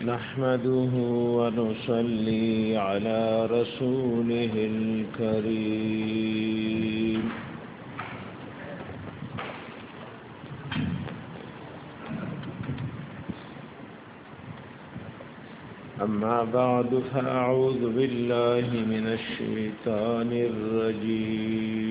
نحمده ونصلي على رسوله الكريم أما بعد فأعوذ بالله من الشيطان الرجيم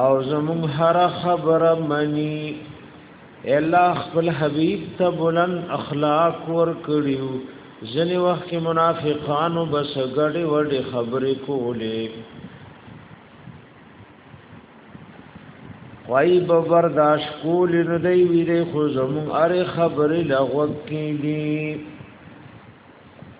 او زمون هر خبر منی الله خپل حبیب ته بلند اخلاق ور کړیو ځنی وخت کې منافقانو بس غړي وړي خبرې کولې وای به برداشت کول نه دی ویری خو زمون اره خبرې لغوک کیږي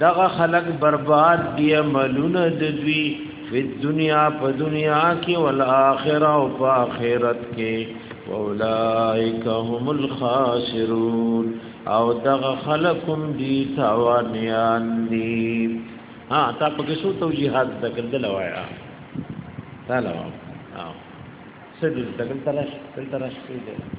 دغه خلق برباد دی عملونه د دوی په دنیا په دنیا کې ول اخره او په اخرت کې اولائک هم الخاسرون او دغه خلقم دی توانیان دی ها تا په څو توجیهات ذکر دلوایا تعالی ها سدل دغه ترش تل ترش کې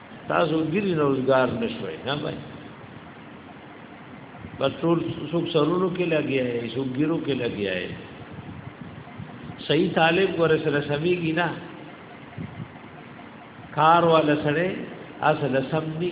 تاسو ګری روزګار نشوي نه وای بس ټول څوک سرونو کې لګیا یې څوک ګیرو کې لګیا یې صحیح طالب ور سره سميږي نه کار والا سره اصل سمي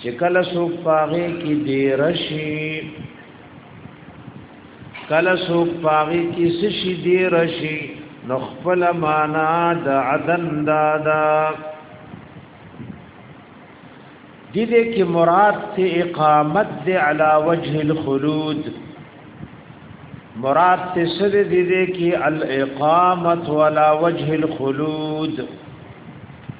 چې کله څوک پاغه کې دی رشي کله څوک پاغه کې سشي دی رشي نو خپل معنا د عدن دادا دې دې کې مراد ته اقامت دې علی وجه الخلود مراد ته سر دې دې کې الاقامت ولا وجه الخلود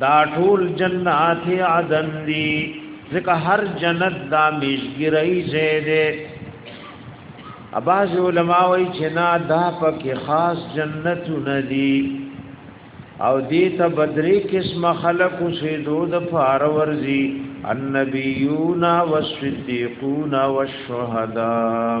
دا ټول جنات عدن دی ځکه هر جنت دا میشګرای شه دی اباز علماء وی چې نا دا پکې خاص جنت ندی او دې ته بدرې قسم خلق سه دود فار ورزي النبيون والصديقون والشهداء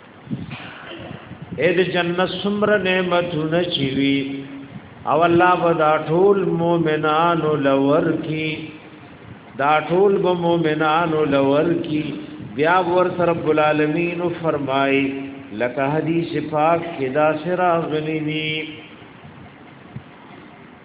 اې د جنت سمره نعمتونه چی وی او الله به دا ټول مؤمنانو لور کی دا ټول به مؤمنانو لور کی بیا ور رب العالمین فرمای لکه حدیث پاک کې دا سراغلی دی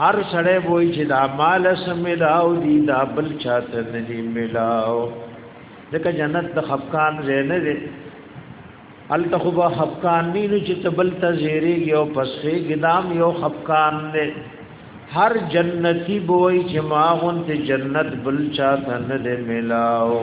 هر سړی وای چې دا مال سملاو دی دا بل چاته نه دی ملاو دغه جنت د خفقان زینه دی الته خو به خفقان نه نو چې تبل ته زیری یو پسې ګدام یو خفقان دی هر جنتی بوئی چې ما غون ته جنت بل چاته نه دی ملاو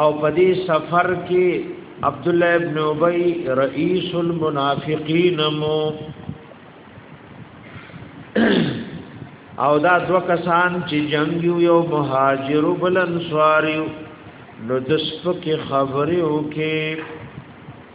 او په دې سفر کې عبد الله ابن ابي رئيس المنافقين مو او دا دو کسان چې جنگ یو مهاجر بل انصار نو د سپکه خبره وکي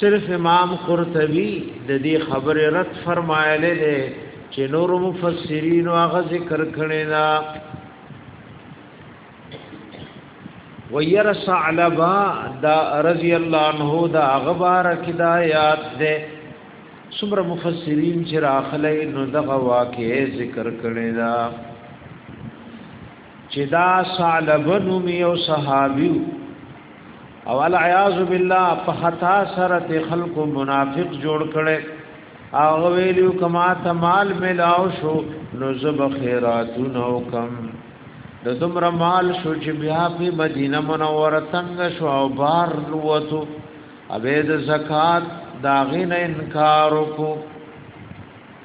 صرف امام قرطبي د دې خبره رد فرمایلی دی چې نور مفسرین هغه ذکر کړی دا وير ثعلبا دا رضی الله عنه دا غبار کدا یاد ده څومره مفسرین چې راخلې نو دغه واقعې ذکر کړي دا چې دا ثعلب نوم یو صحابي او العیاذ بالله په خطا سره خلق منافق جوړ کړي هغه ویلو کما ته مال ملاو شو نو زب خیراتون او کم د دومره مال شو چې بیا په مدینه منوره څنګه شو او بار لوتو ابه د زکات داغین انکار وکړو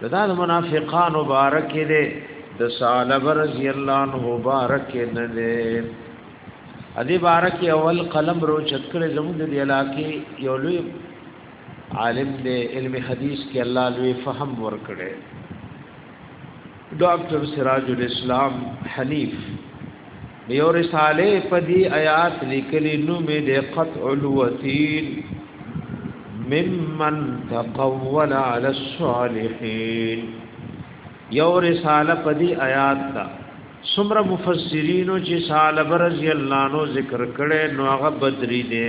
دا د منافقانو بارک دی د سالب رضی الله عنه بارک نه دی ادي بارک اول قلم رو چتکړه زموږ د علاقې یو لوی عالم دی علم حدیث کې الله لوی فهم ورکړي ډاکټر سراج الاسلام حنیف یو رساله په دې آیات لیکلې نو مې د قطع الوتین ممن تقول علی الصالحین یو رساله په دې آیات دا سمر مفسرینو چې صالح رضی الله عنه ذکر کړي نو هغه بدری دي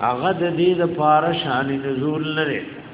هغه د دې د پاره شان نزول نه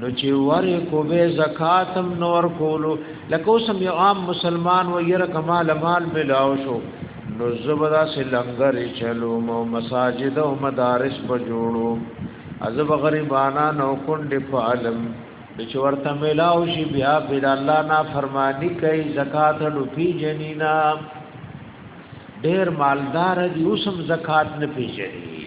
نو چې ورې کو به زکاتم نور کولو لکه اوسم یو عام مسلمان و یره کمال مال بلاو شو نو زبدا سي لنګر چلو مو مساجد او مدارس په جوړو ازب غریبانا نو کندې فالم چې ورته ملاو شي بیا بل الله نا فرمانی کوي زکات لوپی جنینا ډېر مالدار دی اوسم زکات نه پیژني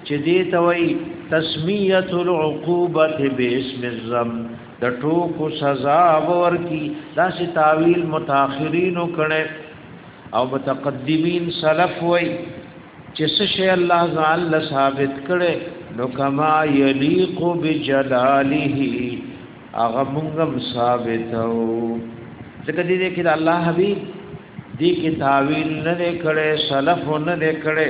چې دې ته وایي تسمیه العقوبه باسم الذم د ټوکو سزا ورکی دا سی تعویل متأخرین کړي او متقدمین سلف وای چې سشي الله تعالی ثابت کړي نو کما یلیق بجلاله هغه موږ ثابتو ځکه دې کې د الله حبیب دې کې تعویل نه کړي سلف نه کړي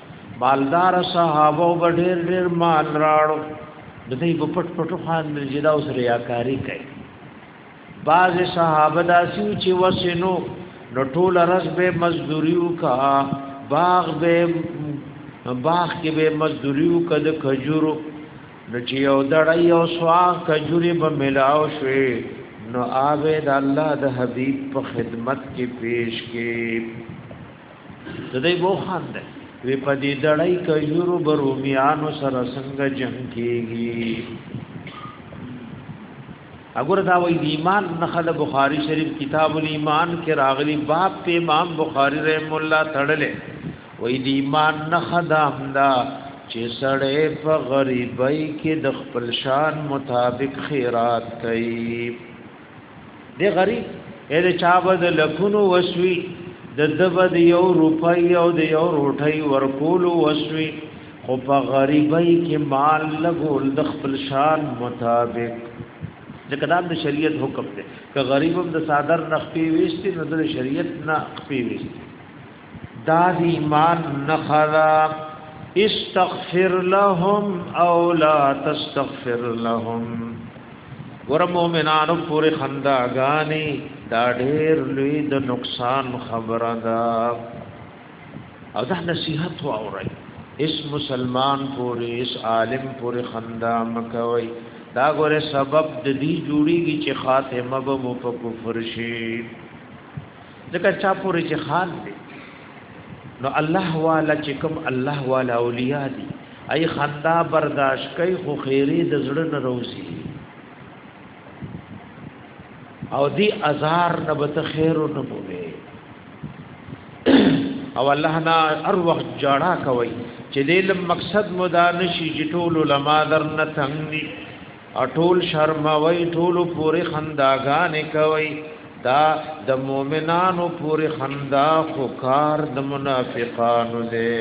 مالدار صحابه او ډېر ډېر مال راړو د دې په پټ پټو خان د جدا اوس ریاکاری کوي بعض صحابه داسي چې وسینو نو ټول رس به مزدوریو کا باغ به باغ کې به مزدوریو کد کجورو نو چې یو دړی او سوا کجوري به ملاو شوي نو آوه د الله د حبيب په خدمت کې پیش کې د دې بو خان ده وی په دې دړای کجورو برومیانو سره څنګه جنگ کیږي اگر دا وی دی ایمان نخل بخاری شریف کتاب الایمان کې راغلی باب ته امام بخاری رحم الله تړلې وی دی ایمان نخدا همدا چې سړې په غریبۍ کې د خپل شان مطابق خیرات کوي دی غریب اې د چا به د لکونو وسوي د دبه د یو روپۍ او د یو روټۍ ورکولو وسوي خو په غریبۍ کې مال لګول د خپل شان مطابق ځکه دا د شریعت حکم دی که غریب هم د صادر نخپی ویستی نو د شریعت نه خپی ویستی دا د ایمان نخرا استغفر لهم او لا تستغفر لهم ور مومنانو پوری خندا غانی دا ډیر لوی د نقصان خبره ده او دا نصیحت و اورای اس مسلمان پوری اس عالم پوری خندا مکوي دا ګوره سبب د دې جوړیږي چې خاتمه به مو په کفر شي ځکه چا پورې چې خاص دی نو الله والا چې کوم الله والا اولیاء دي ای خندا برداشت کوي خو خیری د زړه نه روزي او دی ازار نه به ته خیر نه پوي او الله نه هر وخت جاړه کوي چې دې مقصد مو دا نشي چې ټول علما درنه څنګه اټول شرموي ټول پوری خنداګان کوي دا د مؤمنانو پوری خندا خو کار د منافقانو دی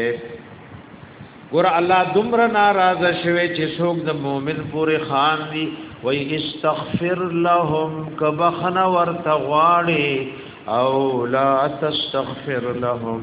ګور الله دمر ناراض شوی چې څوک د مؤمن پوری خان دی وای استغفر لهم کبخنا ورتغواړي او لا تستغفر لهم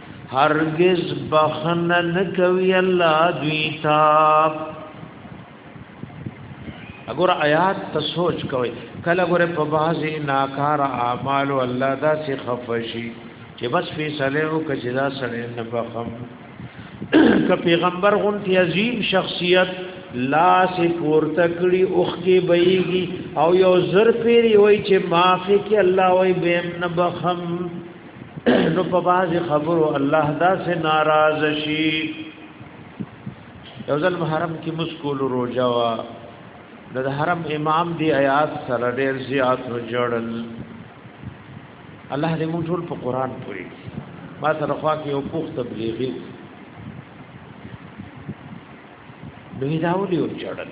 هرگز بخنه نکوي الله دوی تا اگر آیات ته سوچ کوي کله ګره په بازي ناکار اعمال الله دا سي خفشي چې بس فیصله او کجدا سره نه بخم ک پیغمبر غونتی عظیم شخصیت لا سی پورته کړي اوخ کې بېږي او یو زر پیری وای چې معافي کې الله وای بهم نه بخم نو په باز خبرو الله دا سے ناراض شي یو ځل محرم کې مسکول روزا وا د حرم امام دی آیات سره ډیر زیات جوړل الله دې موږ ټول په قران پوری ما سره خوا کې یو پوښت تبلیغي دوی داولی او جوړل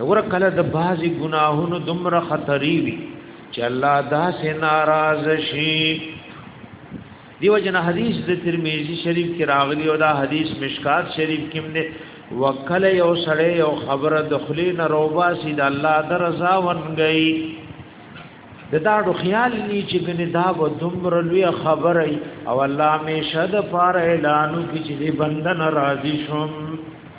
نور کله د بازي ګناهونو دمر خطرې وي چې الله دا سه ناراض شي دیو جن حدیث د ترمذی شریف کې راغلی او دا حدیث مشکات شریف کې مده وکله یو سړی یو خبره د خلی نه روبا سید الله درزا ونګي د دا ډو خیال نی چې ګنې دا و دمر لوی خبره او الله می شد فار اعلانو کې چې بندن راضی شوم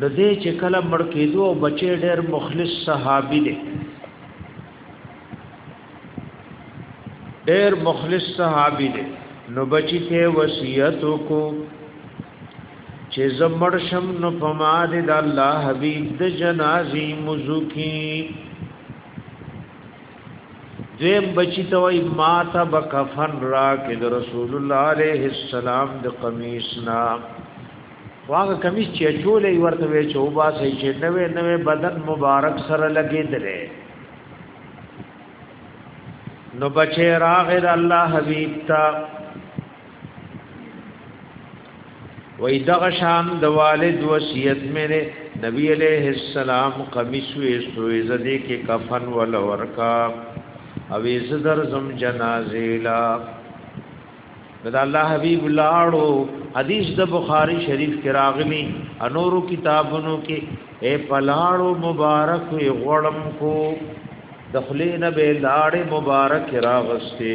د دې چې کله مړ کېدو او بچي ډېر مخلص صحابي دی ډېر مخلص صحابي دی نو بچی ته وصیت کو چې زمړ شم نو پما دې د الله حبيب د جنازي مزو کی دویم بچی ته وای ما ته بکفن را کې د رسول الله عليه السلام د قمیص نا واغه قمیص چې چولې ورته وی چې وبا سې چې نوې نوې بدن مبارک سره لګې درې نو بچی راغې د الله حبیب ته وای دغه شان د والد وصیت مې ده نبی علیہ السلام قمیص وې سوې زدي کې کفن ول ورکا او زدر زم جنازې لا دا الله حبیب لاړو حدیث د بخاری شریف کې راغلی انورو کتابونو کې اے پلاړو مبارک وي غړم کو دخلین به لاړې مبارک راغسته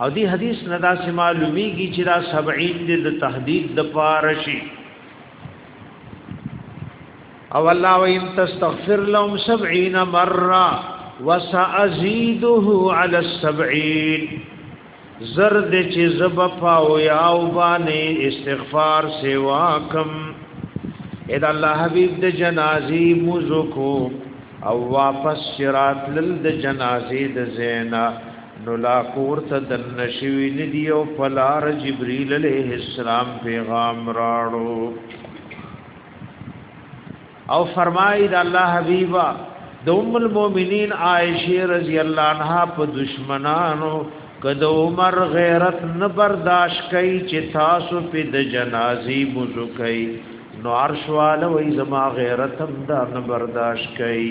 او دی حدیث نه دا سه معلومیږي چې دا 70 د تهدید د فارشي او الله ویم تستغفر لهم 70 مره وسازيده على السبعين زرد چې زب پاو یا او باندې استغفار سیوا کم اذا الله حبيب د جنازي مزکو او واپس شرات لل د جنازي د زینا نو لا کور ته دن شوی ندی او پلار جبريل عليه السلام پیغام راړو او فرمای د الله حبیبا د ام المؤمنین عائشه رضی الله عنها په دشمنانو کد عمر غیرت نه برداشت کوي چې تاسو په د جنازي مزو کوي نو عرش والا وې زما غیرت هم دا نه برداشت کوي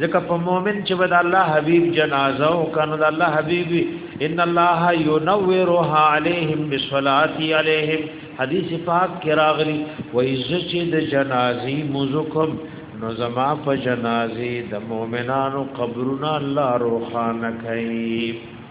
ځکه په مؤمن چې به د الله حبيب جنازه او کنه د الله حبيب ان الله ينورها عليهم بالصلاه عليهم حديث پاک کې راغلي وایي چې د جنازي مزکم نو زما په جنازي د مؤمنانو قبرونه الله روخانه کوي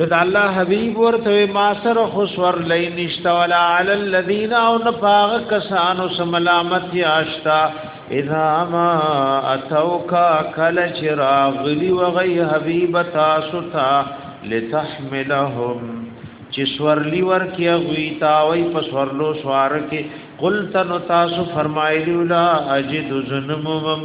نو د الله حبيب ورته ما سره خو سور لای نشتا ولا علی الذین او نفاق کسانو سملامت یاشتا اذا ما اتوکا کل چراغلی و غی حبیب تاسو تا لتحملهم چې سورلی ورکی غوی تا وای په سورلو سوار کې قلت نو تاسو فرمایلی لا اجد ظلمم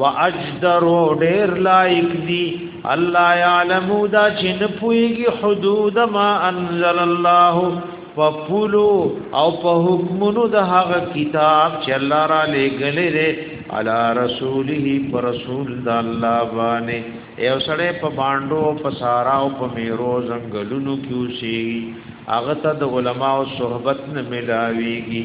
واجدر ډیر لایک دی الله یعلم دا چې نه پويږي حدود ما انزل الله فپلو او په حکمونو د هغه کتاب چې الله را لېګلې دی علی رسوله پر رسول د الله باندې یو سړی په باندو په سارا او په میرو زنګلونو کې اوسي هغه ته د علماو صحبت نه ملاويږي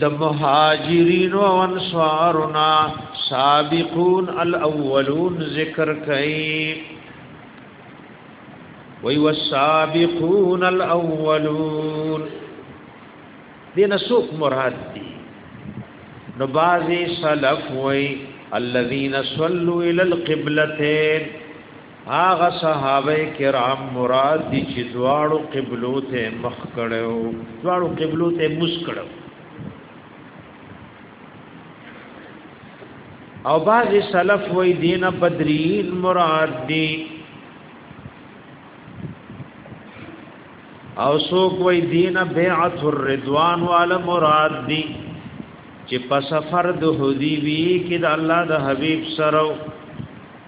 د مهاجرین او انصارنا سابقون الاولون ذکر کئ وی والسابقون الاولون دین سوق مراد دی نو بازی سلف وی الذين صلوا الى القبلتين هغه صحابه کرام مراد دي چې دواړو قبلو ته مخ کړو دواړو قبلو ته مس کړو او باز سلف وې دین بدرین مراد دي او څوک وې دین بیعت الرضوان وال مراد دي چې په سفر د حدیبی کې د الله د حبیب سره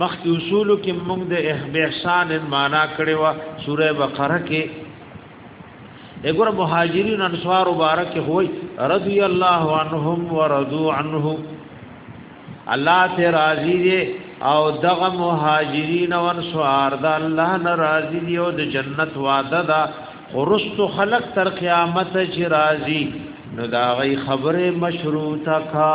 مخکې اصول کې موږ د احسان معنا کړې و سوره بقره کې اګور مهاجرین انصار مبارک هوی رضی الله عنهم ورضوا عنه الله ته راضی دی او دغه مهاجرین او انصار د الله ناراضی دی او د جنت وعده ده ورست خلق تر قیامت چې راضی نو دا غي خبره مشروطه کا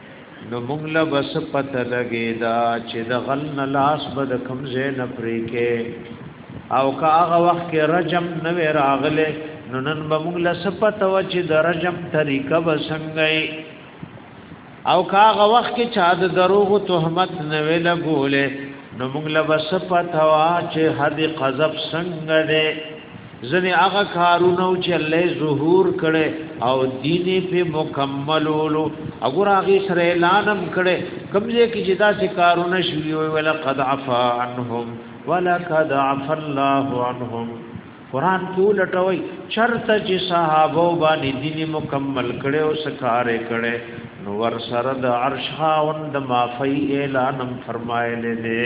نو مونږ له بس پته لګی دا چې د غل نه لاس به د کم ځای نه پرې کې او که هغه وخت کې رجم نه وی راغله نو نن به مونږ له سپته و چې د رجم طریقه به څنګه او که هغه وخت کې چا د دروغ تهمت نه وی لګولې نو مونږ له سپته و چې حد قذف څنګه ده ځنې هغه کارونه چې الله ظهور کړي او دین په مکملولو اگر هغه سره اعلانم کړي کمزې کې جدا سي کارونه شوي وي ولا قد عفا عنهم ولا قد عفا الله عنهم قران کې ولټوي چرته چې صحابه باندې دین مکمل کړي او سکارې کړي نو ور سره د عرش هاوند معافي اعلانم فرمایلی دی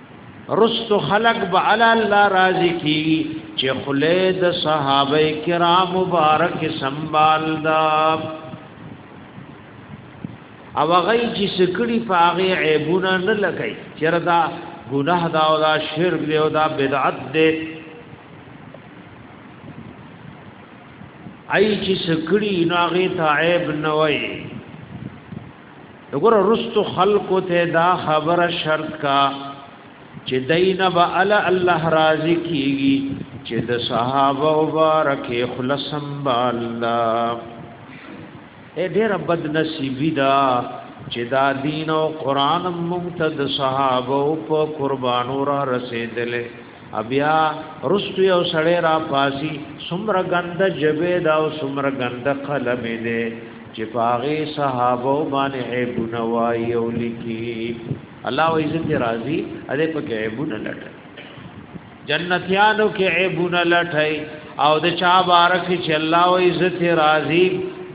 رستو خلق به علی الله راضی کیږي چې خلید صحابه کرام مبارک سنبال دا او غي چې سکړي پاغه عیبونه نه لګي چردا ګناه دا او دا شرک دی او دا بدعت دی ای چې سکړي ناغه ته عیب نه وایي وګوره رستو خلقو ته دا خبره شرط کا چې دین با ال الله راضی کیږي چې د صحابه مبارک خلصم با الله اے ډېر بد نصیبی دا چې دا دین او قران مونږ ته د صحابه په قربانو را رسیدلې بیا رستو یو سړی را پاسی سمر گند جبه دا او سمر گند قلم دی چې پاغه صحابه باندې عیبونه وای او لیکي الله و عزت راضی اده په کې عیبونه لټه جنتیانو کې عیبونه لټای او د چا بارک چې الله و عزت راضی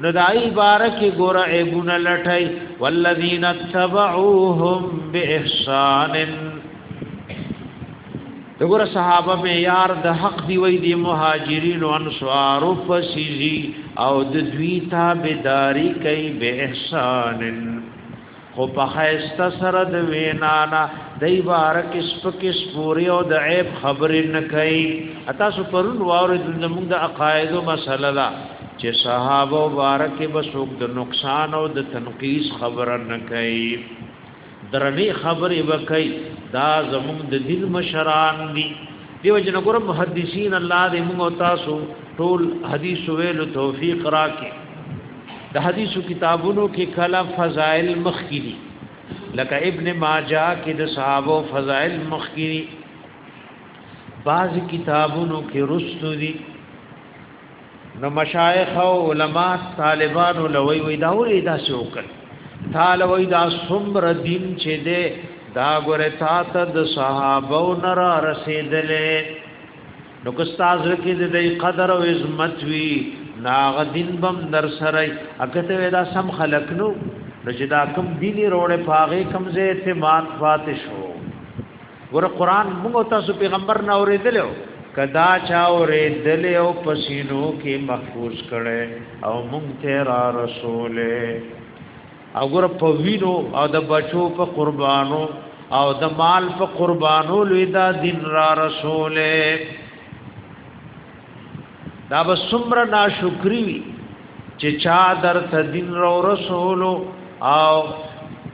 ندای بارک ګور عیبونه لټای والذین تبعوهم باحسان دغه صحابه مې یار د حق دی وای دی مهاجرین او انصار فسیزی او د دوی تابعداري کوي به احسان خو په خیسته سره د وینا نه دای بارک سپک سپوري او د عیب خبرې نه کوي اته سو پرون واره د موږ د عقاید مسله ده چې صحابه مبارک به څوک د نقصان او د تنقیس خبره نه کوي درنې خبرې وکي دا زموږ د دین مشران دي دیو جن ګور محدثین الله دې موږ تاسو ټول حدیث ویلو توفیق راکړي د حدیثو کتابونو کې کله فضائل مخکري لکه ابن ماجه کې د صحابه فضائل مخکري بعض کتابونو کې رسل دي نو مشایخ او علما طالبان لوي وي دا ولې دا شوکل تعالی وي دا سمر دین چې دې دا ګره تا ته د صحابه او نر رسیدلې نو که استاد کې دې قدر او عظمت وي ناغ دین بم در سره اګته دا سم خلق نو نو چې دا کم دیني روړې پاغه کم زه اعتماد فاتح شو ګوره قران موږ تاسو پیغمبر نه اوریدلو کدا چا اوریدل او پسینو کې محفوظ کړي او موږ ته را رسوله او ګوره په وینو او د بچو په قربانو او د مال په قربانو لوی دا دین را رسوله دا به سمره ناشکری وی چې چا در ته دین را رسولو او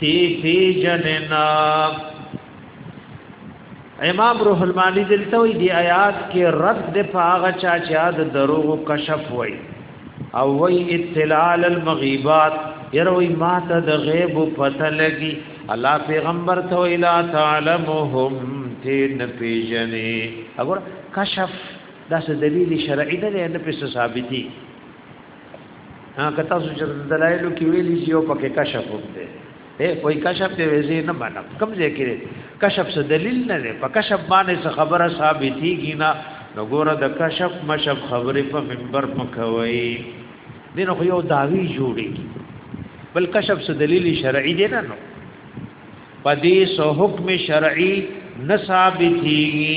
تی پی جننا امام روح المانی دلته وی دی آیات کې رد د پاغه چا چا د دروغ کشف وای او وی اطلاع المغیبات یروی ما ته د غیب پته لګي الله پیغمبر ته الا تعلمهم تین پیجنې وګور کشف دا څه دلیل شرعي ده نه په ثابتي ها که تاسو چې دلایلو کې ویلي چې یو پکې کشف وکړي اے کوئی کشف ته ویزي نه باندې کم ځای کې کشف څه دلیل نه دی په کشف باندې څه خبره ثابتېږي نه نو ګوره د کشف مشف خبرې په منبر مکوي دین خو یو داوی جوړیږي بل کشف څه دلیل شرعي دی نه نو پدې سو حکم شرعي نه ثابتېږي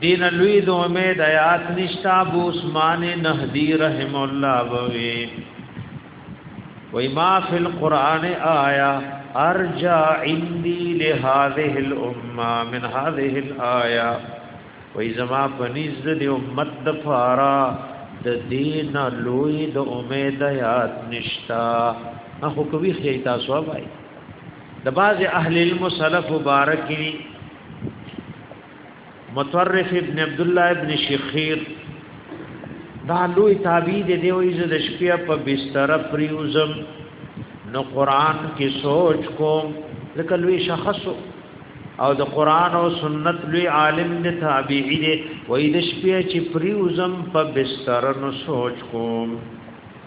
دین لوی د امید آیات نشتا ابو عثمان نهدی رحم الله بوي وای ما فی القران آیا ارجع عندي لهذه الامه من هذه الايه وای زما پنیز د امت د فارا د دین لوی د امید آیات نشتا اخو کوي خیتا سو وای د باز اهل علم سلف مبارکي متورف ابن عبد الله ابن شخير دا لوی تابع دی دی وای زه د شپې په بستر پریوزم نو قران کې سوچ کوم لکه لوی شخص او د قران او سنت لوی عالم دی تابعی دی وای د شپې چې پریوزم په بستر نو سوچ کوم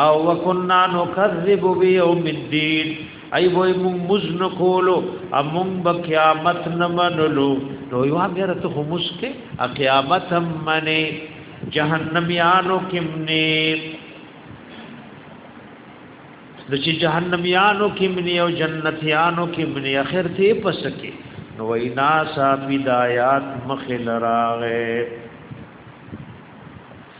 او وکنا نکذب بیوم الدین ای وای مون مزن کولو امون به قیامت نه منلو نو یو امر ته خو مسکه قیامت هم منی جهنم یانو کمنی د چې جهنم یانو کمنی او جنت یانو کمنی اخر ته پسکه نو وینا صاحب ہدایات مخل راغه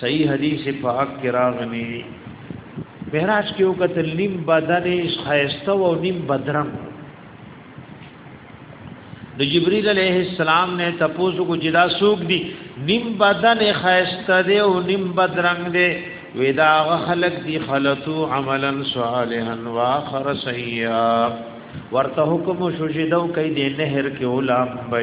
صحیح حدیث پاک کې راغلی معراج کې وکتل نیم بدن خیسته او نیم بدرنګ د جبرئیل علیه السلام نه تپوس کو جدا سوق دی نیم بدن خیسته دی او نیم بدرنګ دی ودا خلق دی خلطو عملا صالحا واخر سیئا ورته حکم شوشیدو کای دی نهر کې علماء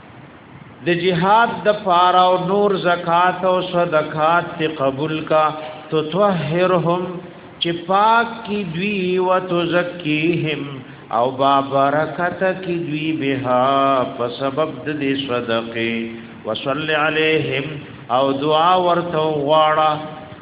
د جهاد د پارا او نور زکات او صدقات ته قبول کا تو طهرهم چې پاک کی دوی و تزکیهم او با برکت کی دوی بها په سبب د دې صدقه وصلی علیهم او دعا ورته غواړه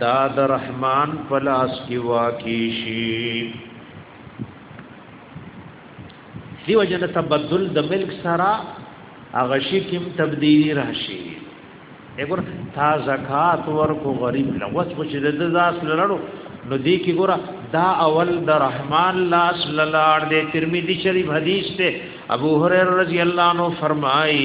دا د رحمان پلاس کی واقع شي دیو جن تبدل د ملک سرا اغشی کم تبدیلی راشي اګور تا زکات ورکو غریب لوس کو چې د ذات لړو نو دی کی ګور دا اول د رحمان لاس لړ دې ترمذی شریف حدیث ته ابو هريره رضی الله عنه فرمایي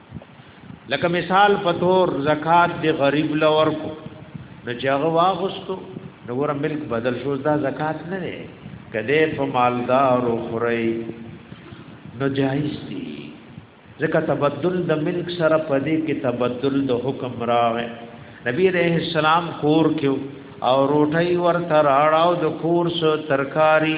لکه مثال په تور زکات دی غریب لور کو نو چې هغه واغستو نو ور ملک بدل شو دا زکات نه دی کده په مالدار او خوري نو جایز دی ځکه تبدل د ملک سره پدې کې تبدل د حکم راغی نبی رحم السلام کور کې او روټي ورته راړاو د کور سو ترکاری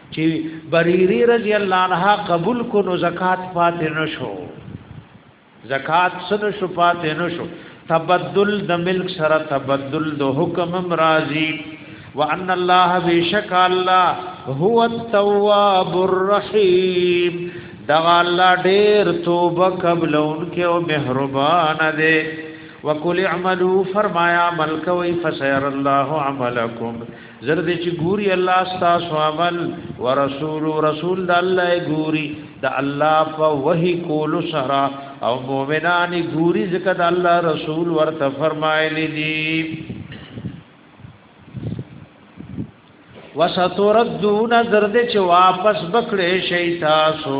چی بریری رضی اللہ عنہ قبول کو نو زکات پاتې نشو زکات سن شو پاتې نشو تبدل د ملک سره تبدل د حکم مرازی وان الله بشک الله هو التواب الرحیم دا الله ډیر توبه قبل انکه او مهربان دی وکل اعملوا فرمایا عمل کوي فسير الله عملکم زر دې چې ګوري الله ستاسو عمل ورسول رسول د الله ګوري د الله په وحي کول سره او مؤمنان ګوري ځکه د الله رسول ورته فرمایلی دي وستردون زر دې چې واپس بکړې شي تاسو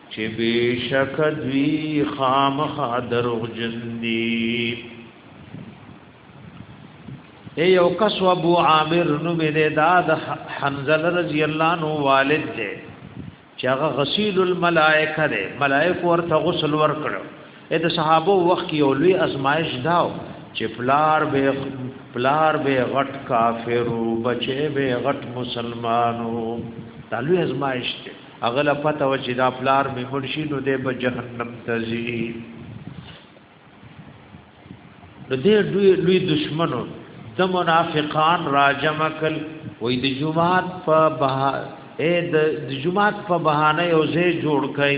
چې بشک دوی خامخا دروغجن دي اے یو کس و ابو عامر نو می ده داد حنزل رضی اللہ عنہ والد ده چاگه غسیل الملائکه ده ملائک ورته غسل ورکړو اے ده صحابو وقت کی اولوی ازمائش داو چې پلار به پلار به غټ کافرو بچه به غټ مسلمانو دالوی ازمائش ده هغه لا پته و چې دا پلار مې مړ شي نو دې په جهنم ته ځي نو دې دوی لوی دشمنو د منافقان راجم کل وې د جمعات په بها اے د جمعات په بهانه یو ځای جوړ کړي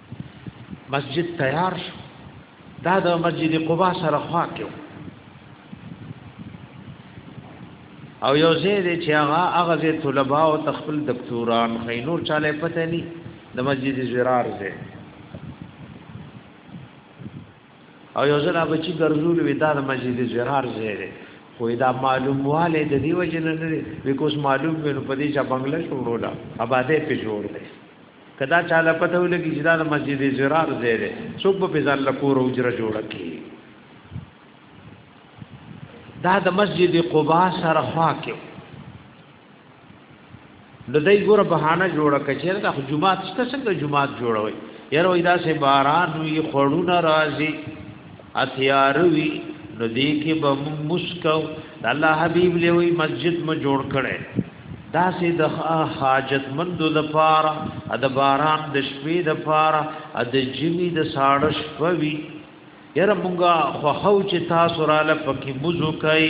مسجد تیار شو دا د مسجد قباء سره خوا کې او یو ځای دی چې هغه هغه ځای طلباء او تخپل دکتوران خینور چاله پته ني د مسجد زرار ځای او یو ځل هغه چې ګرځول وی دا د مسجد زرار ځای دی خو دا معلوم واله د دې وجه نه لري بیکوس معلوم وینو په دې چې بنگله شروع ده آباده په جوړ ده کدا چاله پته ولګي چې دا د مسجد زرار ځای دی څوک به په ځان لکور او اجره جوړ کړي دا د مسجد قباء سره خوا کې د دې ګوره بهانه جوړ کچیر دا جمعات څه څنګه جمعات جوړوي یاره وای دا سه باران وی خړونه راځي اتیاروی نو دې کې به مسکو د الله حبیب لوی مسجد مو جوړ کړي دا سي د حاجت مند د پاره د باران د شپې د پاره د جمی د ساړه شپوي یره مونږه خو خو چې تاسو را لپکې مزو کوي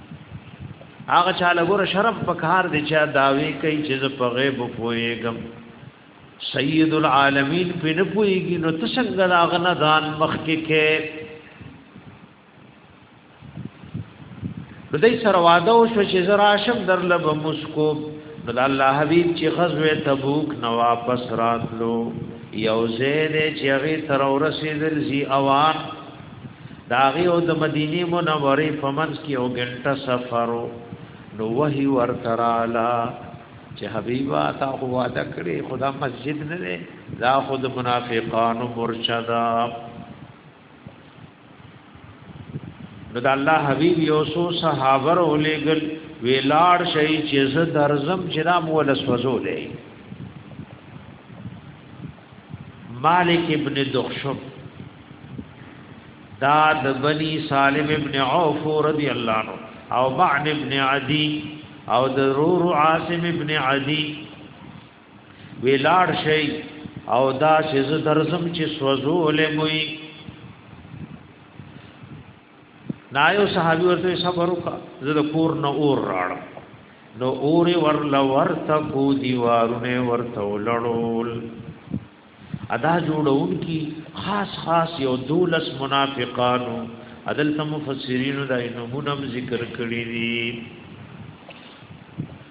هغه چا لګور شرف په کار دی چې داوی کوي چې په غیب پويګم سید العالمین په نه پويږي نو تسنګ دا غنا ځان مخ کې کې د دې سره واده او شو چې زرا شم در لب مسکو بل الله حبیب چې غزوه تبوک نو واپس راتلو یو زید چې غي تر ورسېدل زی اوان داغي او د مدینی منوری فمنس کی او گنٹا سفرو نو وحی ورترالا چې حبیبا تا خو وعده کړی خدا مسجد نه دی دا خود منافقانو مرشدا نو د الله حبیب یو سو صحابه ولېګل ویلاړ شي چې زه درزم چې نام ول سوزولې مالک ابن دخشم دا د بنی سالم ابن عوف رضی الله عنه او معن ابن عدی او د رور عاصم ابن عدی ویلار شي او دا چې درزم چې سوزول موي نایو صحابي ورته صبر وکا زه د کور نه اور راړم نو اور ورل ورته کو دیوارونه ورته لړول ادا جوړون کی خاص خاص یو دولس منافقانو عدل تم مفسرین دا نمونه ذکر کړی دي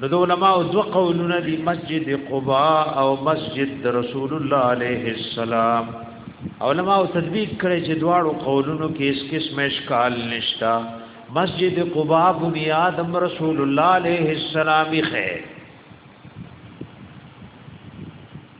نو د علماو دو قولونه دی مسجد قباء او مسجد رسول الله علیه السلام علماء تدبیق کړي چې دواړو قولونو کې اس قسم اشکال نشتا مسجد قباء بنیاد رسول الله عليه السلام خیر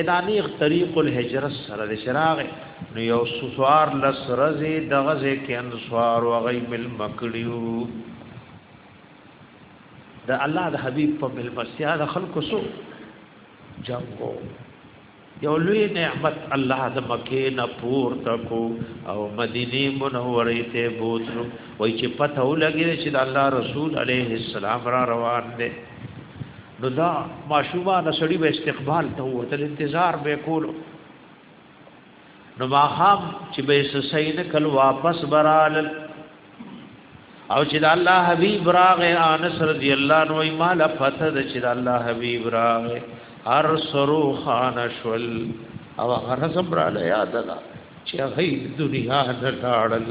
ادانیغ طریق الهجرت سره د شراغ نو یو سوار لس رزه د غزه کې انصار او غي مل مکړیو د الله د حبیب په مل مسیا د خلکو سو جنگو یو لوی نعمت الله د مکه نه پور تکو او مدینه منوره ته بوتلو وای چې پته ولګی چې د الله رسول علیه السلام را روان دی نو دا ماشومان سړی به استقبال ته وتل انتظار به کولو نو ما خام چې به سسین کل واپس برال او چې د الله حبیب راغه انس رضی الله عنه مال پته د چې د الله حبیب راغه هر سرو خان شول او غرزم را لیا دلا چې هغه دنیا نه لاړل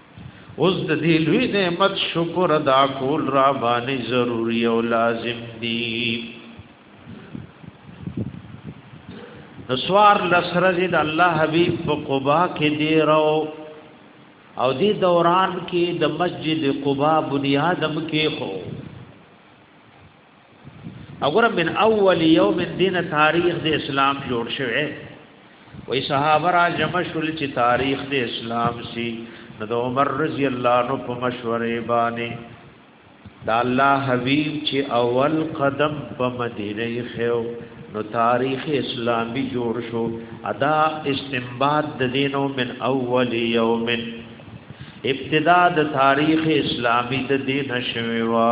اوس د دې لوی نعمت شکر ادا کول را باندې ضروری او لازم دي نسوار لسرز د الله حبیب په قبا کې دی راو او دی دوران کې د مسجد قبا بنیادم کې خو وګوره من اول یوم دین تاریخ د اسلام جوړ شوی وای صحابه را جمع شول چې تاریخ د اسلام سی د عمر رضی الله عنه په مشورې باندې دا الله حبیب چې اول قدم په مدینه خو نو تاریخ اسلامی جوړ شو ادا استنباط د دینو من اول یوم ابتدا د تاریخ اسلامی د دین شوی وا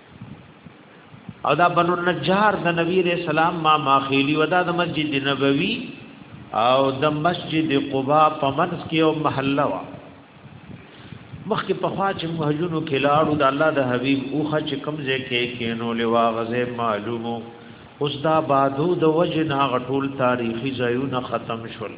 او دا بنو نجار د نبی علیہ السلام ما ماخیلی ودا د مسجد نبوی او د مسجد قباء په منځ کې یو محله وا مخکې په خوا چې مهجونو کې لاړو د الله د حبیب اوخه چې کوم ځای کې کینو لوا غزه معلومو اوس دا بادو د وجه نه غټول تاریخي ځایونه ختم شول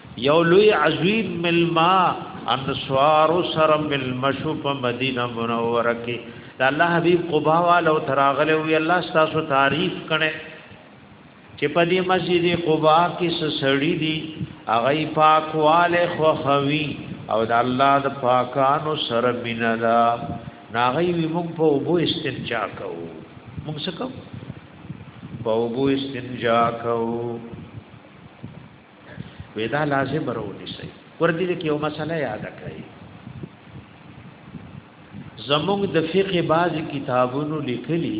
یو لوی عظیم ملما انصار سره ملما شو په مدینه منوره کې د الله حبیب قبا والو تراغله وی الله ستاسو تعریف کړي چې په دې مسجد قبا کې سړی دی هغه پاکواله خو خوي او د الله د پاکانو سره مینا دا ناغي موږ په وبو استنجا کوو موږ څه کوو په وبو استنجا کوو ودا لازم برونی سي ور دي کې یو مسله یاد کړئ زموږ د فقه باز کتابونو لیکلي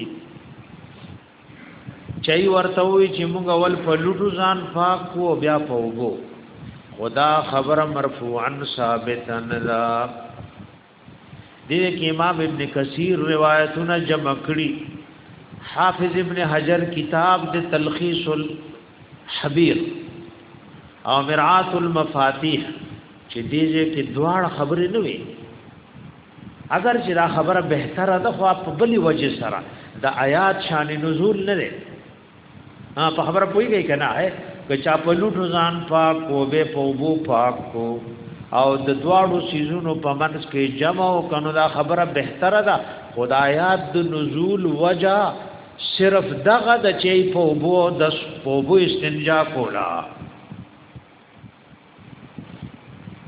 چي ورته وي چې موږ اول په لټو ځان پاک کو بیا په وګو خدا خبر مرفوعا ثابتا لا دې کې امام ابن کثیر روایتونه جمع کړي حافظ ابن حجر کتاب د تلخیص الحبیر او مرعات المفاتیح چې دې کې دواړه خبرې نه وي اگر چې دا خبره بهتره ده خو په بلی وجه سره د آیات شان نزول نه لري ها په خبره پويږي کنه ہے که چا په لوټو ځان پاک کو به په وبو پاک کو او د دواړو سيزونو په منځ کې جمع او کنو دا خبره بهتره ده خدایات د نزول وجا صرف دغه د چي په وبو د وبو استنجا کولا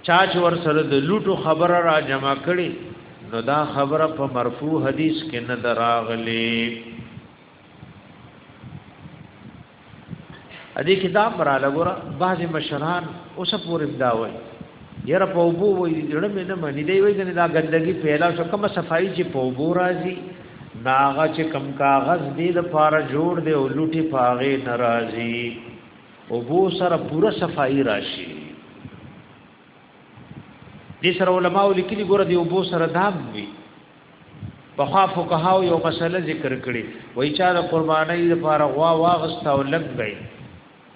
چا چې ور سره د لوټو خبره را جمع کړي نو دا خبره په مرفوع حدیث کې نه دراغلي ادي کتاب را لګورا بعض مشران اوس پورې دا وای یره په وبو وای جوړ مې نه منی دی وای کنه دا ګندګي پیدا شو کوم صفائی چې په وبو راځي ناغه چې کم کاغذ دې د پاره جوړ دی او لوټي پاغه ناراضي او بو سره پوره صفائی راشي دې سره علماء لیکلي ګور دی او بو سره دام وی په خوا فقهاو یو مسله ذکر کړي وای چا د قربانۍ لپاره غوا واغسته او لګي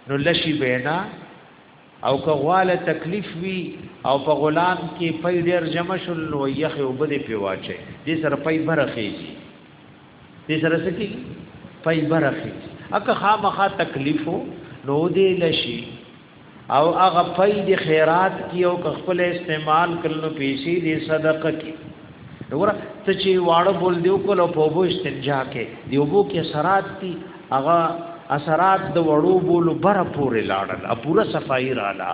نو لشي بینا او که غواله تکلیف وی او په غلام کې پي ډیر جمع شول نو یخ او بده پیواچي دې سره پي برخېږي دې سره سکی پي برخېږي اکه خامخا تکلیفو نو دې لشي او هغه پي د خیرات کی او خپل استعمال کلو پیسې د صدقه کی وګوره ته چې واړه بول دیو کول په وبو استنجا کې دی وبو کې سرات دي هغه اثرات د وړو بولو بره پورې لاړل ا پوره صفائی رااله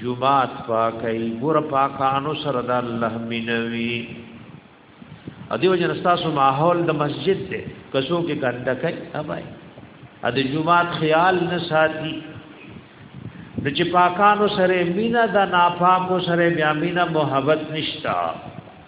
جمعات پاکي ګور پاکانو سره د الله مينوي ا دې وجه نستاسو ماحول د مسجد دی کسو کې کنده کوي اوبای ا دې جمعات خیال نه ساتي د چې پاکانو سره مینا د ناپاکو سره بیا مینا محبت نشتا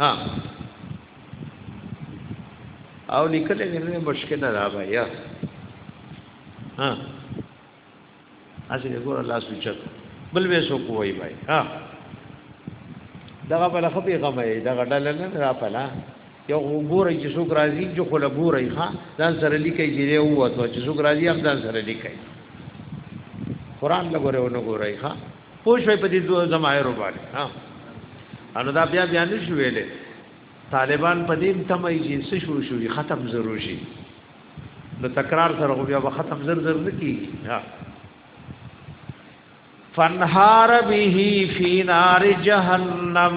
ها او لیکل نه مشکل نه را بیا ها اسی ګور الله سوچت بل به سو کوی بای ها دغه بل خو به غمه دغه ډل نه را پلا یو وګورئ چې څوک راځي چې خو له ګورئ ها ځان سره لیکي چې دی ووته چې څوک راځي هم ځان سره لیکي قران له ګورئ ونه ګورئ ها پوه شوي په دې زمایرو باندې ها انو دا بیا بیا نشو ویلې طالبان په دې تمای چې څه شو شو ختم ضرور شي نو تکرار سره خو بیا به ختم زر زر نه کیږي ها فنهار به فی نار جهنم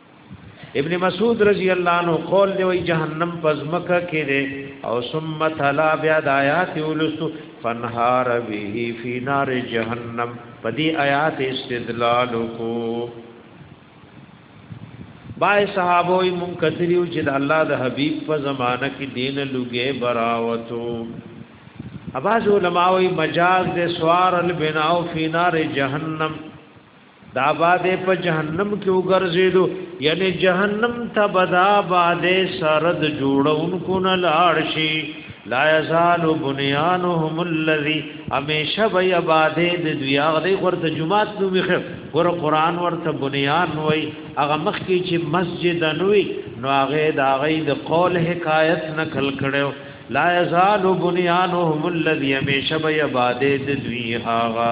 ابن مسعود رضی الله عنه قول دی وی جهنم پزمکه کې دی او ثم تلا بیا د آیات ولستو فنهار به فی نار جهنم پدی آیات استدلال کو بای صحابه ای منکتریو چې د الله د حبیب په زمانہ کې دین لوګې براوتو اباز علماء مجاز د سوار البناء فی نار جهنم دا باده په جهنم کې وګرځیدو یعنی جهنم ته بدا باده سرد جوړونکو نه لاړ شي لا یزال بنیانهم الذی امیشه بیا باده د دوی هغه ورته جمعات نو مخه ور قران ورته بنیان وای هغه مخ کې چې مسجد نوې نو هغه دا غي د قول حکایت نقل کړو لا یزال بنیانهم الذی امیشه بیا باده د دوی هغه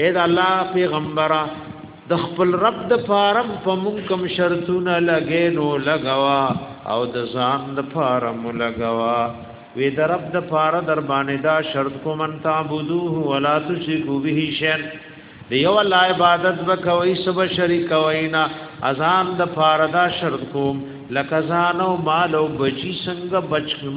اې دا الله پیغمبره د خپل رب د فارم په مونږ کوم شرطونه لګې نو لګوا او د ځان د فارم لګوا وی د رب د فار در باندې دا شرط کو من تعبدوه ولا تشرکو به شیئا دی یو الله عبادت وکوي سب شریک وینا اذان د فار دا شرط کوم لکه ځان او مال او بچی څنګه بچم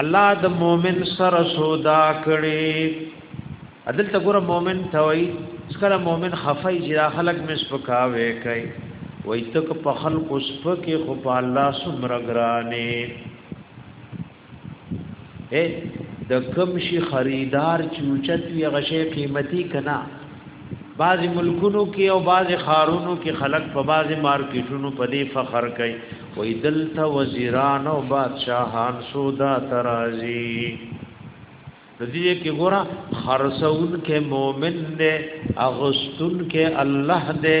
الله د مؤمن سره سودا کړي عدل ته ګوره مؤمن ته وای څکره مؤمن خفای چې دا خلق مې سپکاوي کوي وای تک په خلق سپکه خو په الله سمره ګرانه اے د کم شي خریدار چوچت وی غشي قیمتي کنا بعض ملکونو کې او بعض خارونو کې خلک په بعض مارکیټونو په دې فخر کوي وې دلته وزیران او بادشاهان سودا ترازی د دې کې ګورا خرسون کې مؤمن دې اغستون کې الله دې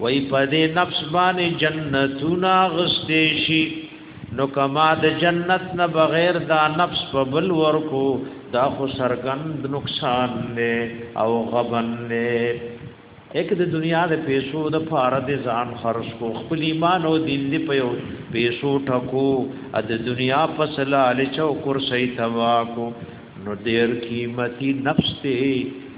وای په دې نفس باندې جنتونه غستې شي نو کما د جنت نه بغیر دا نفس په بل ورکو دا خو سرګند نقصان نه او غبن نه یک د دنیا د پیسو د پاره د ځان خرج کو خپل ایمان او دین دی په پیسو ټکو د دنیا فصله لچو کرسي توا کو نو ډیر قیمتي نفس ته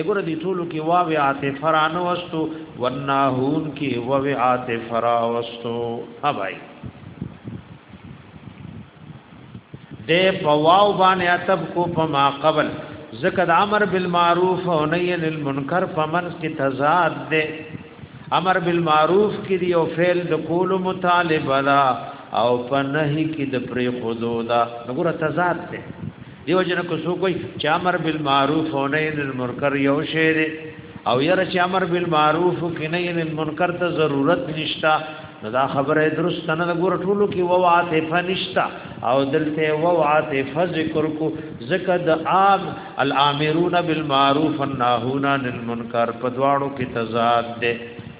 اګوره دې ټولو کې واو عاطفه را نه وستو وناهون کې واو عاطفه را وستو ها بھائی دې په واو باندې عتب کو په ما قبل ذکر امر بالمعروف او نهی عن المنکر په منځ کې تضاد دې امر بالمعروف کې دی او فعل د کول مطالبه دا او په نهی کې د پرې خودو دا وګوره تضاد دې دیو جن کو سو کوئی چې امر بالمعروف او نهی عن المنکر یو شی دی او یره چې امر بالمعروف او نهی عن المنکر ته ضرورت نشتا نو دا خبره درست نه ګور ټولو کې و عاطفه نشتا او دلته و عاطفه ذکر کو ذکر د عام الامرون بالمعروف والناهون عن المنکر په دواړو کې تضاد دی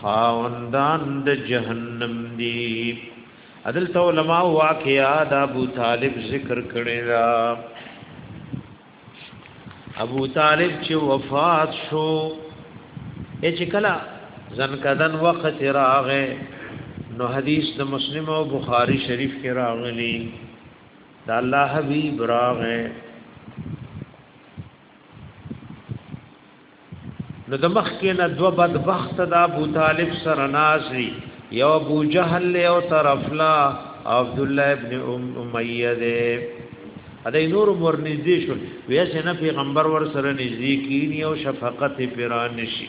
خاوندان د جهنم دی عدل تو علماء واقعا د ابو طالب ذکر کړی دا ابو طالب چې وفات شو چې کلا زن کدن وخت راغې نو حدیث د مسلم او بخاری شریف کې راغلی دا الله حبیب راغې نو د مخ کې نه دو بدبخت د ابو طالب سره نازي یو ابو جهل له او طرف لا عبد الله ابن ام امیه ده اده نور مر نږدې شو ویسه نه پیغمبر ور سره نږدې کینی او شفقت پیران نشي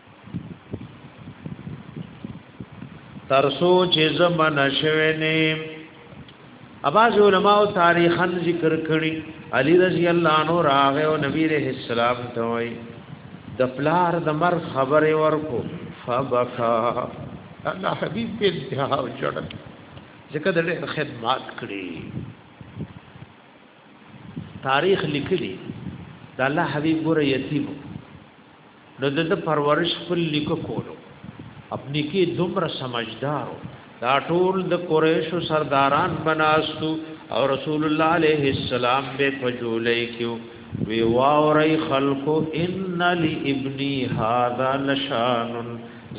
ترسو چې زمن شوه نه اباز علماء تاریخن ذکر کړي علی رضی الله عنه راغه او نبی رحم السلام ته وای د پلار د مر خبره ورکو فبکا الله حبیب په انتها او چړ ځکه د خدمات کړي تاریخ لیکلی د الله حبیب ګره یتیم نو د د پرورش خپل لیک کولو اپنی کې دومره سمجدارو دا ټول د قریش سرداران بناستو او رسول الله علیه السلام به فجولې کیو وی واوري خلقو ان لابنی هذا لشان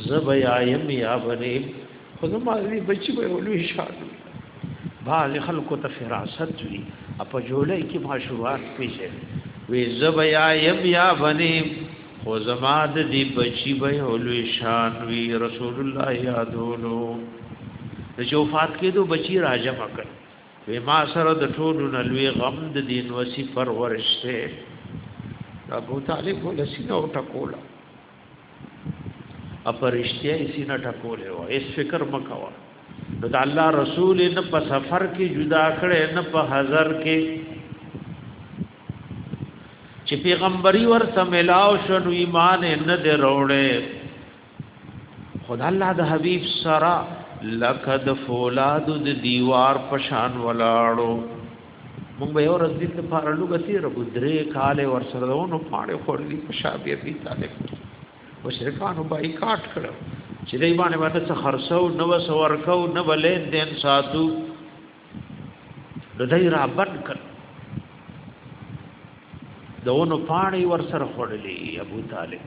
زبیایم یا بنی خو زما دې بچي به ولوي شالو باز خلکو ته فراست وي په جولای کې ماشوات پیښه وي زبیا یم یا بنی خو زما دې بچي به ولوي شان وي رسول الله یادولو د جوفات کې دو بچي راځم کړ وې ما سره د ټولو نلوي غم د دین وسی پرورش ته ابو طالب ولسینه او ټکولا اپرشتیا یې سینه ټکولې و هیڅ فکر مکوا نو د الله رسول نه په سفر کې جدا کړي نه په حضر کې چې پیغمبري ورته ملاو شو نو ایمان نه دی وروړي خدای الله د حبیب سره لکه د فولاد د دیوار پشان ولاړو مونږ به یو ورځ دې په اړه لوګه تیر کو درې کال ور سره دونو پاڼې خورلي په شابه بي طالب مشرکانو بایکاټ کړو چې دای باندې باندې څه خرڅو نو وسور کو نو ولې دین ساتو د دای را بند کړ دونو پاڼې ور سره خورلي ابو طالب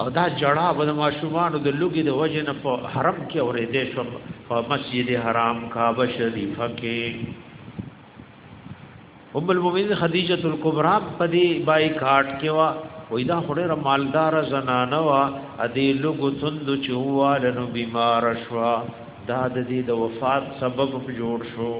او دا جړا به د ماشومان د لوګي د وجه نه په حرم کې اورې دې شو په مسجد حرام کعبه شریفه کې ام المؤمنین خدیجه الکبرى په دې بایکاټ کې وا وې دا خوري مالدار زنانه وا ادي لوګو تند چوال نو بیمار شوا دا د دې د وفات سبب جوړ شو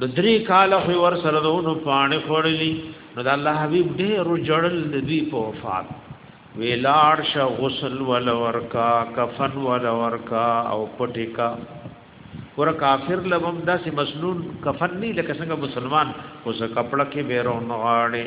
نو درې کال خو ور سره دونو پانه خورلی نو د الله حبیب ډېر جړل د دوی په وفات ویلار ش غسل ول ورکا کفن ول ورکا او پټیکا ور کافر لبم داسې مسنون کفن نه لکه څنګه مسلمان اوس کپڑا کې بیرون غاړي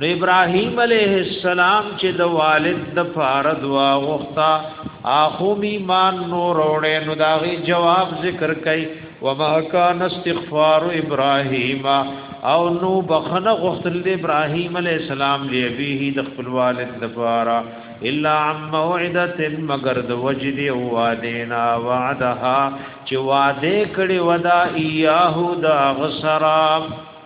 نو ابراهيم عليه السلام چې د والد د پاره دعا غوښتا اخو ایمان نور وړې نو داغي جواب ذکر کړي وما كان استغفار ابراهيم او نو بخنه غختل د ابراهيم عليه السلام دی به د خپل والد د پاره الا عن موعده مگر د وجد او وادینا وعدها چې وعده کړي ودا اياه دا غسرام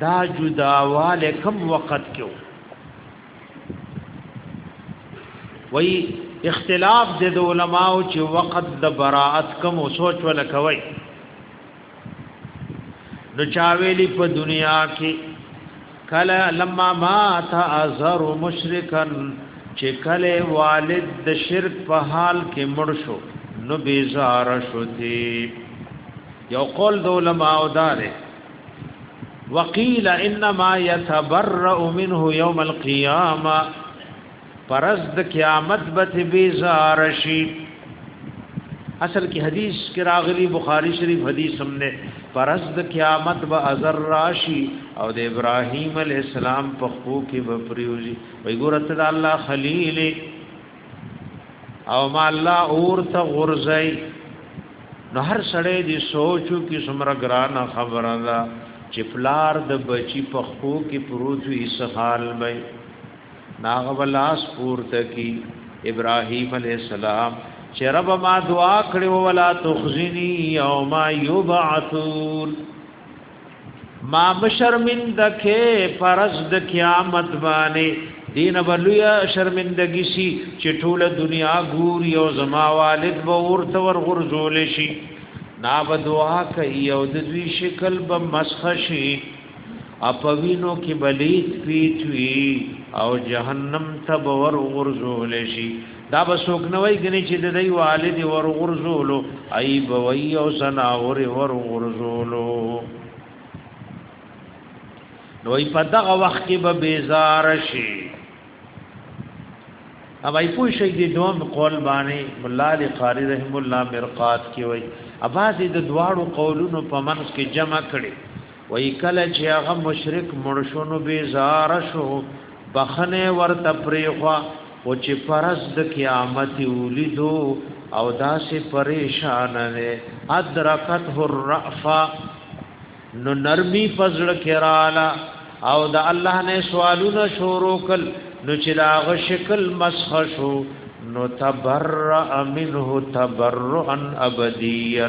دا جداواله کم وخت کې وای اختلاف د علماو چې وخت د براءت کم او سوچ ولا کوي نو چاویلی په دنیا کې کله لما ما تا ازر مشرکن چې کله والد د شرک په حال کې مړ شو نو بیزار شو دی یو قول د علماء داره وقيل انما يتبرأ منه يوم القيامه پرز د قیامت به بیزار شي اصل کې حدیث کې راغلی بخاری شریف حدیث هم نه پرز د قیامت به ازر راشي او د ابراهیم علی السلام په خو کې به پریوزي وای ګورته د الله خلیل او ما الله اور ته غرزای نو هر سړی دی سوچو کې سمره ګران خبره ده چې پلار د بچی په خو کې پروت وي سحال وي ناغه ولاس پورته کی ابراهیم علی السلام چې رب ما دعا کړو ولا تخزنی یوم یبعثون ما بشرمند کې پرز د قیامت باندې دین بلویا شرمندگی شي چې ټوله دنیا ګور یو زما والد به ورته ورغورځول شي نا بدوا کوي او د دوی شکل به مسخ شي اپوینو کې بلیت پیټوي او جهنم ته ور ورغورځول شي دا به څوک نه وای غني چې د دوی والد ورغورځولو ای به وای او سنا اور ورغورځولو نو ای په دغه وخت کې به بیزار شي او ای پوه شي د دوم قول باندې مولا علی قاری رحم الله مرقات کې وای اواز د دواړو قولونو په منځ کې جمع کړي وای کله چې هغه مشرک مرشونو بیزار شو بخنه ورته پریخوا او چې فرض د قیامت ولیدو او داسې پریشان نه ادرکت الرفا نو نرمی فزړ کرالا او د الله نه سوالونه شروع کل نو چې دا غ شکل مسخ شو نو تبرأ منه تبرعا ابديا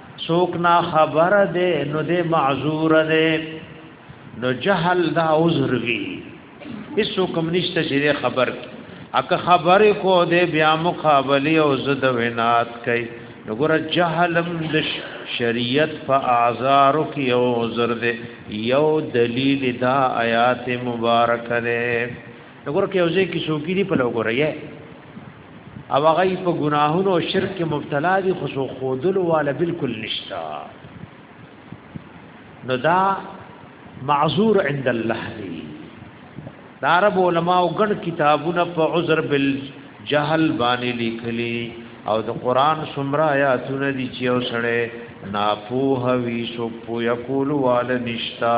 څوک نا خبر دی نو دی معذور دی نو جهل دا عذر وی هیڅ کوم نشته چې خبر اکه خبر کو دی بیا مقابله او زد وینات کوي نو ګره جهلم د شریعت په اعذارو کې او عذر دی یو دلیل دا آیات مبارک دی نو ګره کې اوځي کې څوک دی په لوګره یې او هغه په ګناهونو او شرک کې مبتلا دي خو سو خودلو والا بالکل نشتا نو دا معذور عند الله دی دا عرب علماء او ګڼ کتابونه په عذر بل جهل باندې لیکلي او د قران سمرا آیاتونه دي چې اوسړه ناپوه وی سو پو یقول وال نشتا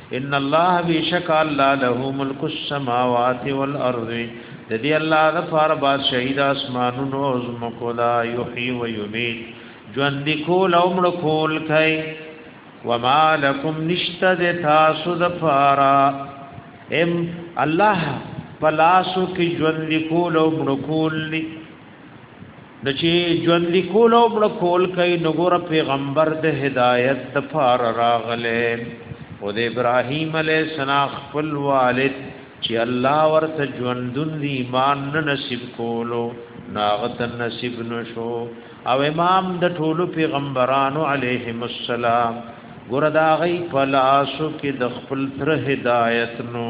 ان الله بیشک الله له ملک السماوات والارض د دې الله د فار باد شهید اسمانونو او زمکو دا یحیی و یمیت ژوند کول او مړ کول کای وما لکم نشته د تاسو د فارا ام الله پلاسو کې ژوند کول او مړ کول نو چې ژوند دی کول او بل کول کوي نو ګور پیغمبر د هدایت د فار راغله او د ابراهیم علی السلام خپل والد چې الله ورته ژوندون دی ایمان نه نصیب کولو ناغت نصیب نشو او امام د ټولو پیغمبرانو علیهم السلام ګور دا غي پلاسو کې د خپل تر هدایت نو